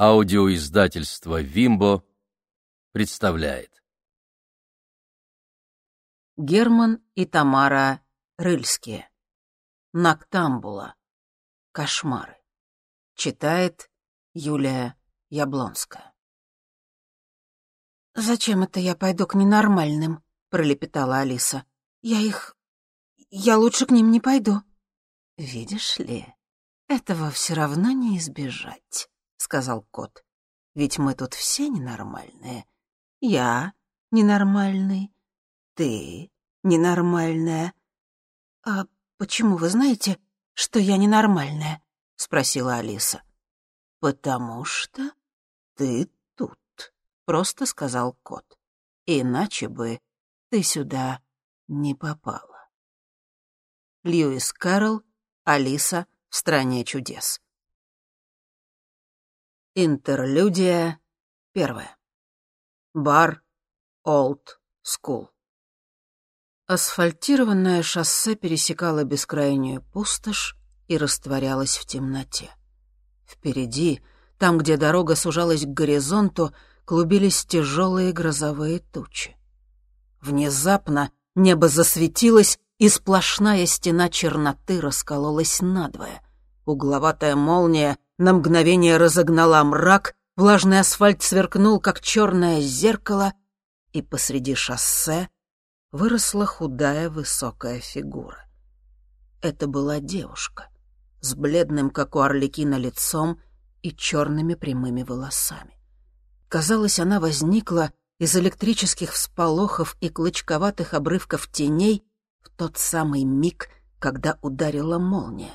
Аудиоиздательство «Вимбо» представляет. Герман и Тамара Рыльские. Нактамбула. Кошмары. Читает Юлия Яблонская. «Зачем это я пойду к ненормальным?» — пролепетала Алиса. «Я их... Я лучше к ним не пойду». «Видишь ли, этого все равно не избежать», — сказал кот. «Ведь мы тут все ненормальные. Я ненормальный, ты ненормальная». «А почему вы знаете, что я ненормальная?» — спросила Алиса. «Потому что ты тут», — просто сказал кот. «Иначе бы ты сюда не попала». Льюис Кэрролл, Алиса в «Стране чудес». Интерлюдия первая. Бар Old School. Асфальтированное шоссе пересекало бескрайнюю пустошь и растворялось в темноте. Впереди, там, где дорога сужалась к горизонту, клубились тяжелые грозовые тучи. Внезапно небо засветилось, и сплошная стена черноты раскололась надвое. Угловатая молния на мгновение разогнала мрак, влажный асфальт сверкнул, как черное зеркало, и посреди шоссе выросла худая высокая фигура. Это была девушка с бледным, как у орликина, лицом и черными прямыми волосами. Казалось, она возникла из электрических всполохов и клочковатых обрывков теней в тот самый миг, когда ударила молния.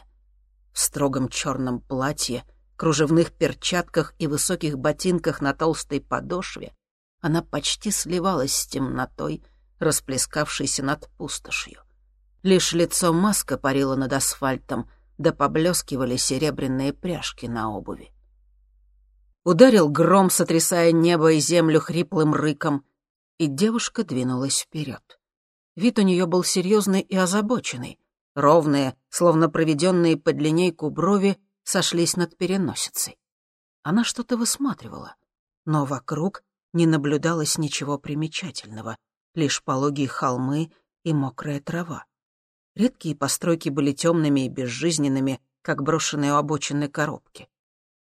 В строгом черном платье, кружевных перчатках и высоких ботинках на толстой подошве, она почти сливалась с темнотой, расплескавшейся над пустошью. Лишь лицо маска парило над асфальтом, да поблескивали серебряные пряжки на обуви. Ударил гром, сотрясая небо и землю хриплым рыком, и девушка двинулась вперед. Вид у нее был серьезный и озабоченный. Ровные, словно проведенные под линейку брови, сошлись над переносицей. Она что-то высматривала, но вокруг не наблюдалось ничего примечательного, лишь пологие холмы и мокрая трава. Редкие постройки были темными и безжизненными, как брошенные у обочины коробки.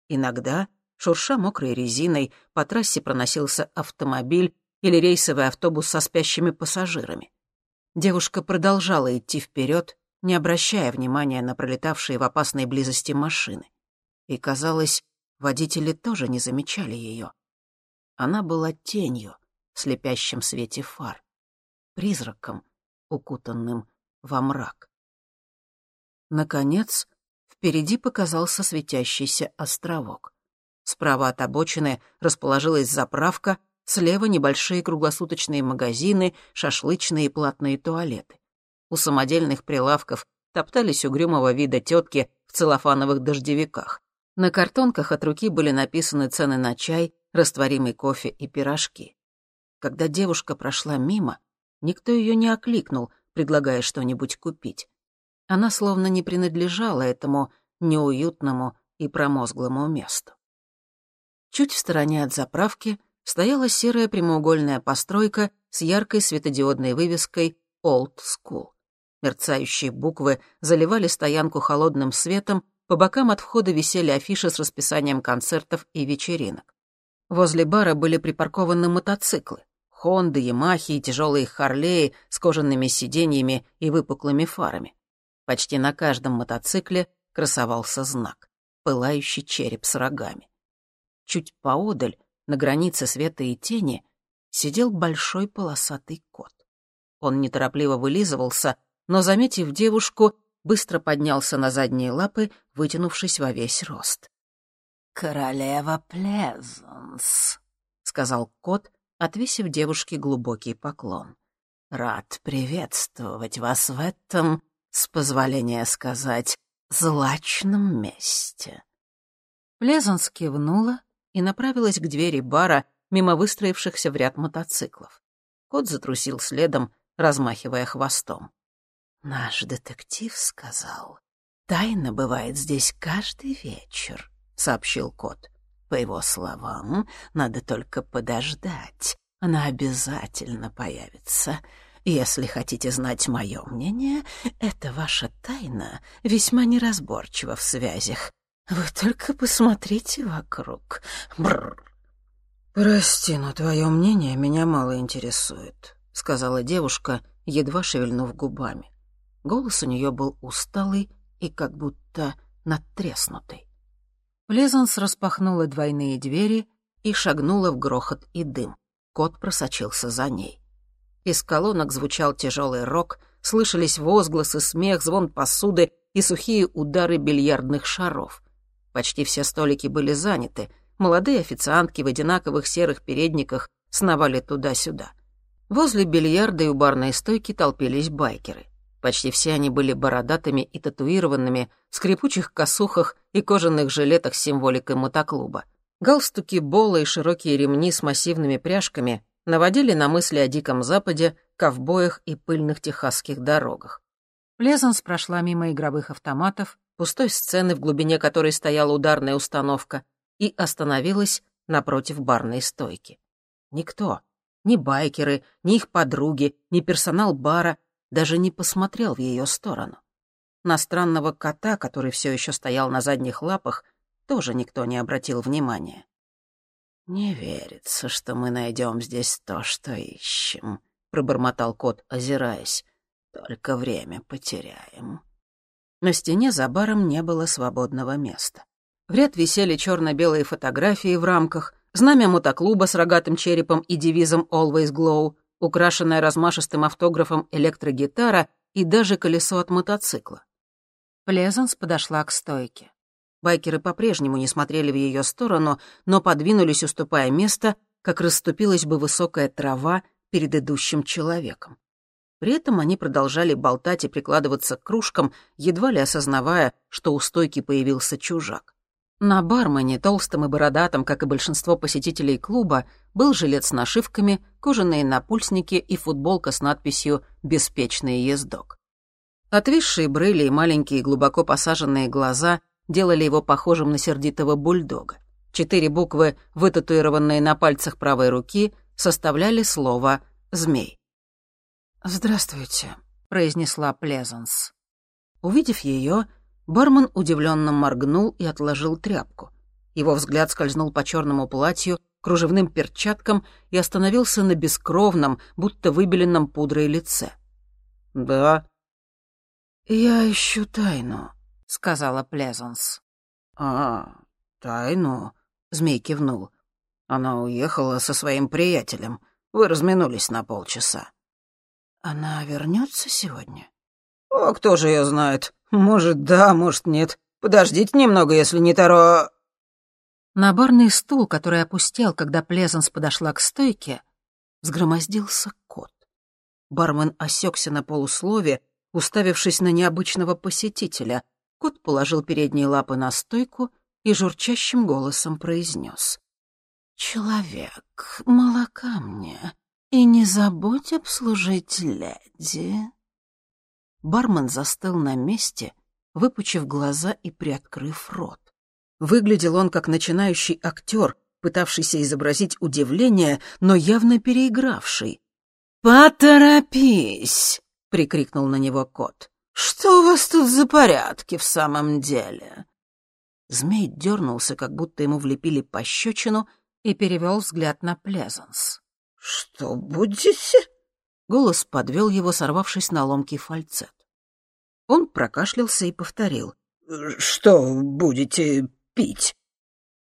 Иногда, шурша мокрой резиной, по трассе проносился автомобиль или рейсовый автобус со спящими пассажирами. Девушка продолжала идти вперед, не обращая внимания на пролетавшие в опасной близости машины. И, казалось, водители тоже не замечали ее. Она была тенью в слепящем свете фар, призраком, укутанным во мрак. Наконец, впереди показался светящийся островок. Справа от обочины расположилась заправка, слева небольшие круглосуточные магазины, шашлычные и платные туалеты. У самодельных прилавков топтались угрюмого вида тетки в целлофановых дождевиках. На картонках от руки были написаны цены на чай, растворимый кофе и пирожки. Когда девушка прошла мимо, никто ее не окликнул, предлагая что-нибудь купить. Она словно не принадлежала этому неуютному и промозглому месту. Чуть в стороне от заправки стояла серая прямоугольная постройка с яркой светодиодной вывеской «Old School». Мерцающие буквы заливали стоянку холодным светом, по бокам от входа висели афиши с расписанием концертов и вечеринок. Возле бара были припаркованы мотоциклы. Хонды, Ямахи тяжелые Харлеи с кожаными сиденьями и выпуклыми фарами. Почти на каждом мотоцикле красовался знак — пылающий череп с рогами. Чуть поодаль, на границе света и тени, сидел большой полосатый кот. Он неторопливо вылизывался, но, заметив девушку, быстро поднялся на задние лапы, вытянувшись во весь рост. «Королева Плезанс», — сказал кот, отвесив девушке глубокий поклон. «Рад приветствовать вас в этом, с позволения сказать, злачном месте». Плезанс кивнула и направилась к двери бара, мимо выстроившихся в ряд мотоциклов. Кот затрусил следом, размахивая хвостом. «Наш детектив сказал, тайна бывает здесь каждый вечер», — сообщил кот. По его словам, надо только подождать. Она обязательно появится. Если хотите знать мое мнение, это ваша тайна весьма неразборчива в связях. Вы только посмотрите вокруг. Бррр. «Прости, но твое мнение меня мало интересует», — сказала девушка, едва шевельнув губами. Голос у нее был усталый и как будто надтреснутый. Плезанс распахнула двойные двери и шагнула в грохот и дым. Кот просочился за ней. Из колонок звучал тяжелый рок, слышались возгласы, смех, звон посуды и сухие удары бильярдных шаров. Почти все столики были заняты. Молодые официантки в одинаковых серых передниках сновали туда-сюда. Возле бильярда и у барной стойки толпились байкеры. Почти все они были бородатыми и татуированными, в скрипучих косухах и кожаных жилетах с символикой мотоклуба. Галстуки, болы и широкие ремни с массивными пряжками наводили на мысли о Диком Западе, ковбоях и пыльных техасских дорогах. Плезанс прошла мимо игровых автоматов, пустой сцены, в глубине которой стояла ударная установка, и остановилась напротив барной стойки. Никто, ни байкеры, ни их подруги, ни персонал бара даже не посмотрел в ее сторону. На странного кота, который все еще стоял на задних лапах, тоже никто не обратил внимания. «Не верится, что мы найдем здесь то, что ищем», — пробормотал кот, озираясь. «Только время потеряем». На стене за баром не было свободного места. В ряд висели черно-белые фотографии в рамках, знамя мотоклуба с рогатым черепом и девизом «Always Glow», украшенная размашистым автографом электрогитара и даже колесо от мотоцикла. Плезанс подошла к стойке. Байкеры по-прежнему не смотрели в ее сторону, но подвинулись, уступая место, как расступилась бы высокая трава перед идущим человеком. При этом они продолжали болтать и прикладываться к кружкам, едва ли осознавая, что у стойки появился чужак. На бармене, толстом и бородатом, как и большинство посетителей клуба, был жилет с нашивками, кожаные напульсники и футболка с надписью «Беспечный ездок». Отвисшие брыли и маленькие глубоко посаженные глаза делали его похожим на сердитого бульдога. Четыре буквы, вытатуированные на пальцах правой руки, составляли слово «змей». «Здравствуйте», — произнесла Плезанс. Увидев ее, Бармен удивленно моргнул и отложил тряпку. Его взгляд скользнул по черному платью, кружевным перчаткам и остановился на бескровном, будто выбеленном пудрой лице. «Да». «Я ищу тайну», — сказала Плезанс. «А, тайну?» — змей кивнул. «Она уехала со своим приятелем. Вы разминулись на полчаса». «Она вернется сегодня?» «О, кто же ее знает? «Может, да, может, нет. Подождите немного, если не Таро...» На барный стул, который опустел, когда Плезанс подошла к стойке, взгромоздился кот. Бармен осекся на полуслове, уставившись на необычного посетителя. Кот положил передние лапы на стойку и журчащим голосом произнес. «Человек, молока мне, и не забудь обслужить леди». Бармен застыл на месте, выпучив глаза и приоткрыв рот. Выглядел он как начинающий актер, пытавшийся изобразить удивление, но явно переигравший. «Поторопись!» — прикрикнул на него кот. «Что у вас тут за порядки в самом деле?» Змей дернулся, как будто ему влепили пощечину, и перевел взгляд на Плезанс. «Что будете?» Голос подвел его, сорвавшись на ломкий фальцет. Он прокашлялся и повторил. «Что будете пить?»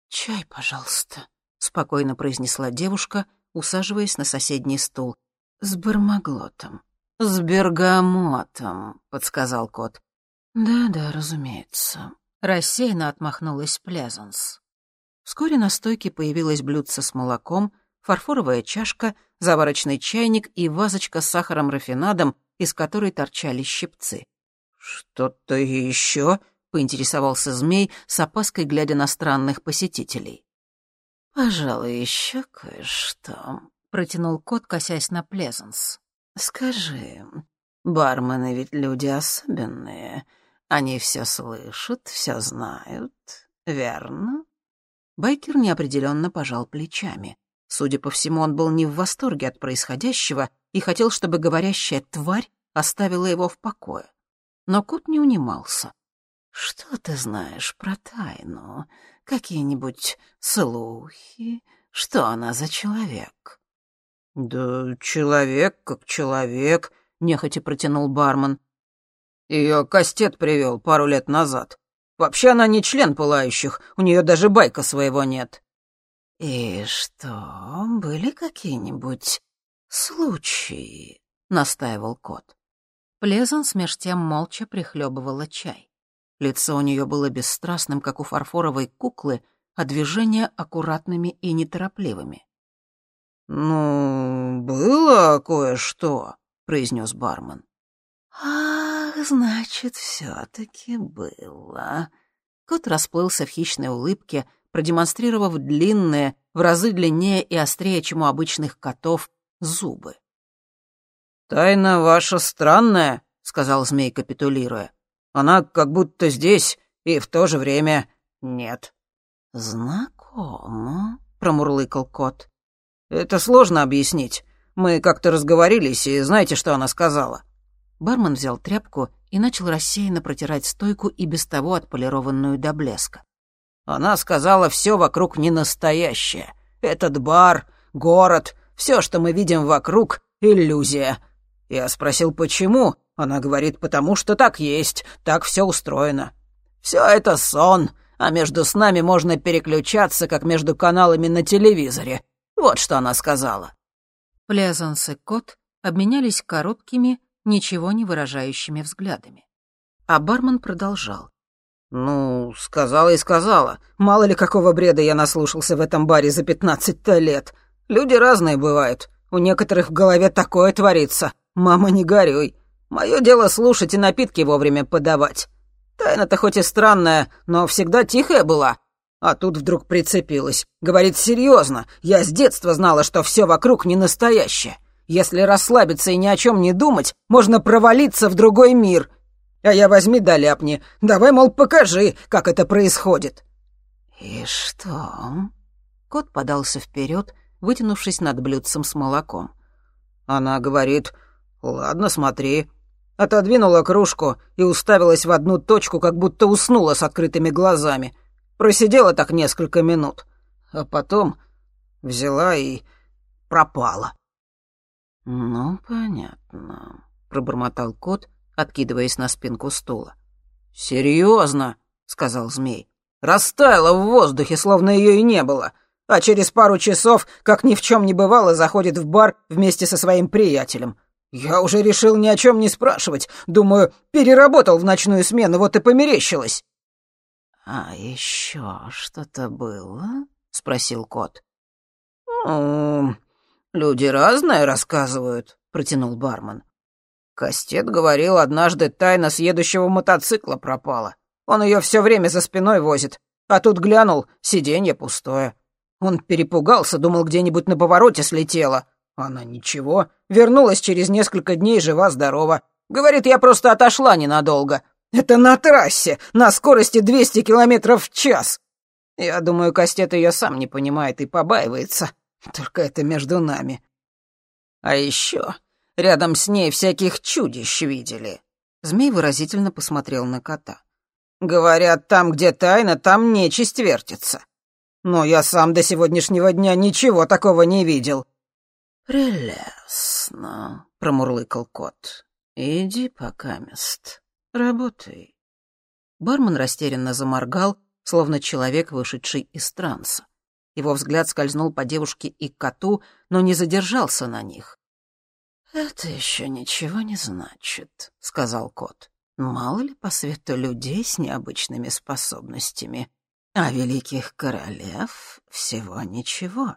«Чай, пожалуйста», — спокойно произнесла девушка, усаживаясь на соседний стул. «С бармаглотом». «С бергамотом», — подсказал кот. «Да-да, разумеется». Рассеянно отмахнулась Плезанс. Вскоре на стойке появилось блюдце с молоком, фарфоровая чашка, заварочный чайник и вазочка с сахаром-рафинадом, из которой торчали щипцы. «Что-то еще?» — поинтересовался змей, с опаской глядя на странных посетителей. «Пожалуй, еще кое-что», — протянул кот, косясь на Плезанс. «Скажи, бармены ведь люди особенные. Они все слышат, все знают, верно?» Байкер неопределенно пожал плечами. Судя по всему, он был не в восторге от происходящего и хотел, чтобы говорящая тварь оставила его в покое. Но кот не унимался. «Что ты знаешь про тайну? Какие-нибудь слухи? Что она за человек?» «Да человек как человек», — нехотя протянул бармен. Ее Кастет привел пару лет назад. Вообще она не член пылающих, у нее даже байка своего нет». «И что, были какие-нибудь случаи?» — настаивал кот. Плезанс меж тем молча прихлебывала чай. Лицо у нее было бесстрастным, как у фарфоровой куклы, а движения аккуратными и неторопливыми. «Ну, было кое-что», — произнес бармен. «Ах, значит, все-таки было». Кот расплылся в хищной улыбке, продемонстрировав длинные, в разы длиннее и острее, чем у обычных котов, зубы. «Тайна ваша странная», — сказал змей, капитулируя. «Она как будто здесь, и в то же время нет». «Знакомо», — промурлыкал кот. «Это сложно объяснить. Мы как-то разговорились, и знаете, что она сказала?» Бармен взял тряпку и начал рассеянно протирать стойку и без того отполированную до блеска. «Она сказала, все вокруг не настоящее. Этот бар, город, все, что мы видим вокруг — иллюзия. Я спросил, почему? Она говорит, потому что так есть, так все устроено. Все это сон, а между снами можно переключаться, как между каналами на телевизоре. Вот что она сказала». Плезанс и кот обменялись короткими, ничего не выражающими взглядами. А бармен продолжал. «Ну, сказала и сказала. Мало ли какого бреда я наслушался в этом баре за пятнадцать-то лет. Люди разные бывают. У некоторых в голове такое творится. Мама, не горюй. Мое дело слушать и напитки вовремя подавать. Тайна-то хоть и странная, но всегда тихая была. А тут вдруг прицепилась. Говорит, серьезно, я с детства знала, что все вокруг не настоящее. Если расслабиться и ни о чем не думать, можно провалиться в другой мир. А я возьми да ляпни. Давай, мол, покажи, как это происходит. И что? Кот подался вперед, вытянувшись над блюдцем с молоком. Она говорит, ладно, смотри. Отодвинула кружку и уставилась в одну точку, как будто уснула с открытыми глазами — Просидела так несколько минут, а потом взяла и пропала. «Ну, понятно», — пробормотал кот, откидываясь на спинку стула. «Серьезно?» — сказал змей. «Растаяла в воздухе, словно ее и не было, а через пару часов, как ни в чем не бывало, заходит в бар вместе со своим приятелем. Я уже решил ни о чем не спрашивать, думаю, переработал в ночную смену, вот и померещилось». «А еще что-то было?» — спросил кот. «Ну, люди разное рассказывают», — протянул бармен. Кастет говорил, однажды тайна с едущего мотоцикла пропала. Он ее все время за спиной возит, а тут глянул, сиденье пустое. Он перепугался, думал, где-нибудь на повороте слетела. Она ничего, вернулась через несколько дней жива-здорова. Говорит, я просто отошла ненадолго. Это на трассе, на скорости 200 километров в час. Я думаю, Кастет ее сам не понимает и побаивается. Только это между нами. А еще рядом с ней всяких чудищ видели. Змей выразительно посмотрел на кота. Говорят, там, где тайна, там нечисть вертится. Но я сам до сегодняшнего дня ничего такого не видел. «Прелестно», — промурлыкал кот. «Иди пока, мест. «Работай». Бармен растерянно заморгал, словно человек, вышедший из транса. Его взгляд скользнул по девушке и коту, но не задержался на них. «Это еще ничего не значит», — сказал кот. «Мало ли по свету людей с необычными способностями, а великих королев всего ничего».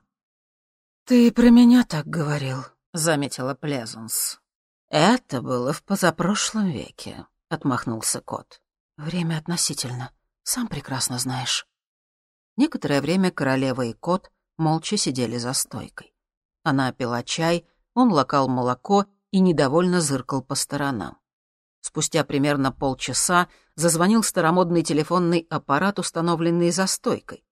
«Ты про меня так говорил», — заметила Плезанс. «Это было в позапрошлом веке отмахнулся кот. Время относительно. Сам прекрасно знаешь. Некоторое время королева и кот молча сидели за стойкой. Она пила чай, он лакал молоко и недовольно зыркал по сторонам. Спустя примерно полчаса зазвонил старомодный телефонный аппарат, установленный за стойкой.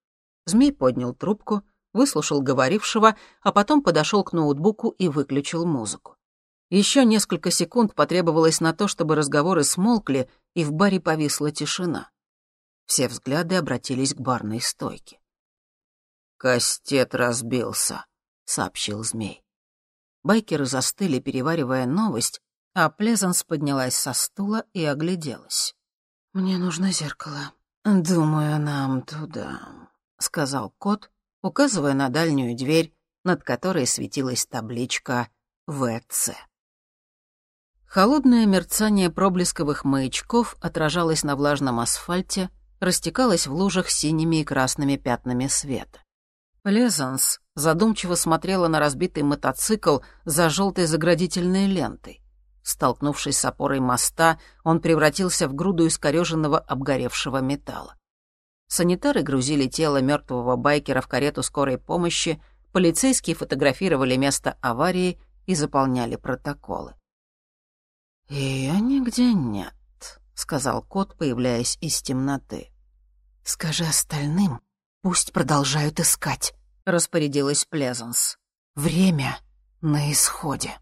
Змей поднял трубку, выслушал говорившего, а потом подошел к ноутбуку и выключил музыку. Еще несколько секунд потребовалось на то, чтобы разговоры смолкли, и в баре повисла тишина. Все взгляды обратились к барной стойке. «Кастет разбился», — сообщил змей. Байкеры застыли, переваривая новость, а Плезанс поднялась со стула и огляделась. «Мне нужно зеркало. Думаю, нам туда», — сказал кот, указывая на дальнюю дверь, над которой светилась табличка «ВЦ». Холодное мерцание проблесковых маячков отражалось на влажном асфальте, растекалось в лужах синими и красными пятнами света. Плезанс задумчиво смотрела на разбитый мотоцикл за желтой заградительной лентой. Столкнувшись с опорой моста, он превратился в груду искореженного обгоревшего металла. Санитары грузили тело мертвого байкера в карету скорой помощи, полицейские фотографировали место аварии и заполняли протоколы. «Ее нигде нет», — сказал кот, появляясь из темноты. «Скажи остальным, пусть продолжают искать», — распорядилась Плезанс. «Время на исходе».